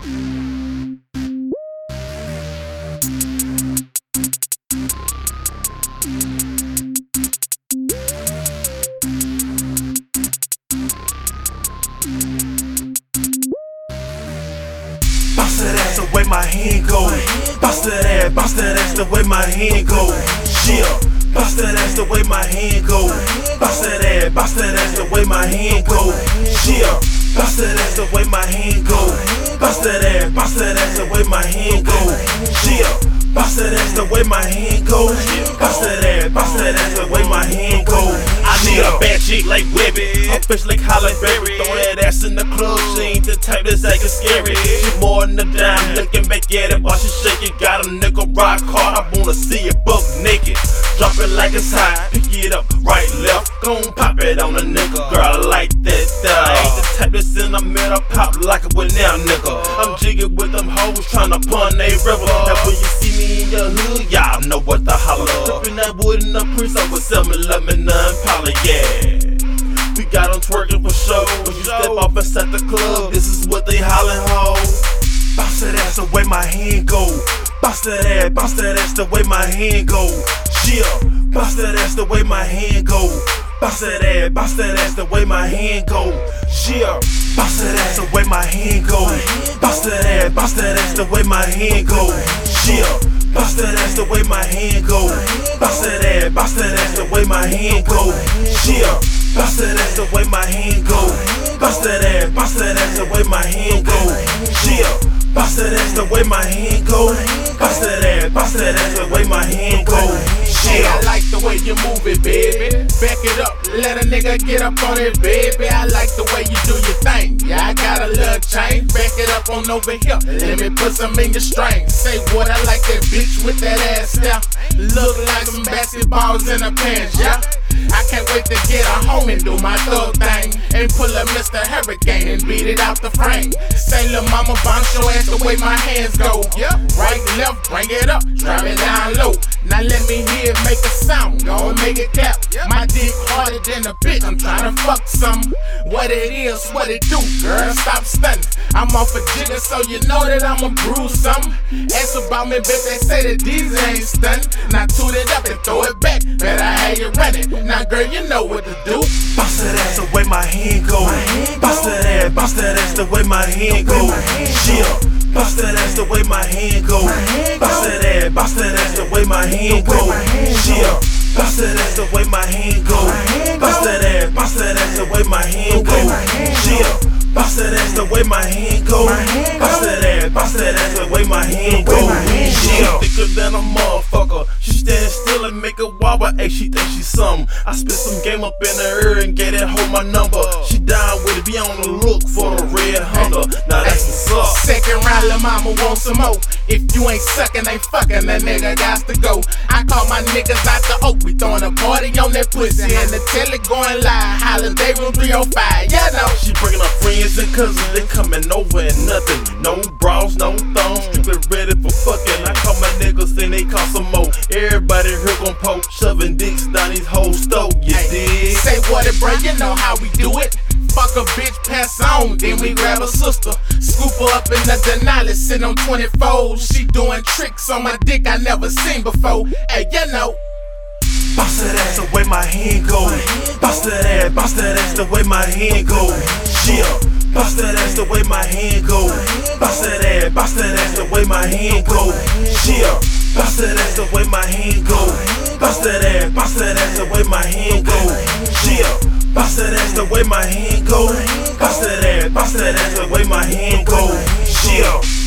that's the way my hand go. Bounce to that, bounce to that's the way my hand go. Yeah, bounce to that's the way my hand go. Bounce to that, bounce to that's the way my hand go. Yeah, bounce to that's the way my hand go. Bounce that ass, bounce that ass the way my hand go. Yeah. Bounce that ass the way my hand go. Bounce that ass, bounce that ass the way my hand go. I need a bad chick like Webby, a bitch like Halle Berry. Throw that ass in the club, she ain't the type that's acting scary. She more than a dime, looking back at it while she shaking. Got a nigga rock hard, I wanna see it buck naked. Drop it like it's hot, pick it up, right, left, gon' pop it on a nigga. Girl, I like that i Ain't the type that's in the middle, pop like it with now, nigga. I'm jigging with them hoes, tryna pun they river. Now when you see me in your hood, y'all know what the holler. Tipping that wood in the prince, I was selling lemon nine poly, yeah. We got them twerking for show. When you step off inside the club, this is what they hollering ho. Bounce that ass the way my hand go. Bounce that ass, bounce that ass the way my hand go. Yeah, bounce that ass the way my hand go. Bounce that ass, bounce that ass the way my hand go. Yeah, bounce that ass the way my hand go. Bounce that ass, bounce that ass the way my hand go. Yeah, bounce that ass the way my hand go. Bounce that ass, bounce that ass the way my hand go. Yeah, bounce that the way my hand go. Bounce that ass, ass the way my hand go. Yeah, bounce that the way my hand go. Bounce that ass, bounce that ass the way my hand go. Hey, I like the way you move it, baby. Back it up, let a nigga get up on it, baby. I like the way you do your thing. Yeah, I got a little change. Back it up on over here. Let me put some in your string. Say what I like that bitch with that ass step. Look like some basketballs in her pants, yeah. I can't wait to get her home and do my thug thing. And pull up Mr. Hurricane and beat it out the frame. Say, lil' mama, bounce your ass the way my hands go. Yeah, right, left, bring it up, drop it down low. Now let me hear it make a sound, go make it clap. My dick harder than a bitch, I'm tryna fuck some. What it is, what it do, girl, stop stunning. I'm off a jigger, so you know that I'ma bruise some. Ask about me, bitch, they say that these ain't stunning. Not toot it you. Now, girl, you know what to do. Bounce that ass the way my hand go. Bounce that ass, bounce that ass the way my hand go. Yeah. Bounce that ass the way my hand go. Bounce that ass, bounce that ass the way my hand go. Yeah. Bounce that ass the way my hand go. Bounce that ass, bounce that ass the way my hand go. Yeah. Bounce that ass the way my hand go. Bounce that ass, bounce that ass the I spit some game up in her ear and get that hold my number. She down with it, be on the look for the red hunter. Now that's what's up. Second round, lil' mama want some more. If you ain't sucking, ain't fucking, that nigga got to go. I call my niggas out the oak. We throwing a party on that pussy and the telly going live. Holiday room 305, yeah, no. She bringing her friends and cousins, they coming over and nothing. No bras, no thongs, Everybody here gon' poke, shoving dicks down these hoes' throat, you dig? Say what it, bro, you know how we do it. Fuck a bitch, pass on, then we grab a sister. Scoop her up in the Denali, sit on 24. She doing tricks on my dick I never seen before. Hey, you know. Bounce that ass the way my hand go. Bounce that ass, bounce that ass the way my hand go. Yeah. Bounce that ass the way my hand go. Bounce that ass, bounce that ass the way my hand go. Yeah. Bounce that ass the way my hand go. Bounce that ass, bounce ass the way my hand go. Yeah. Bounce that ass the way my hand go. Bounce that ass, bounce ass the way my hand go. Yeah.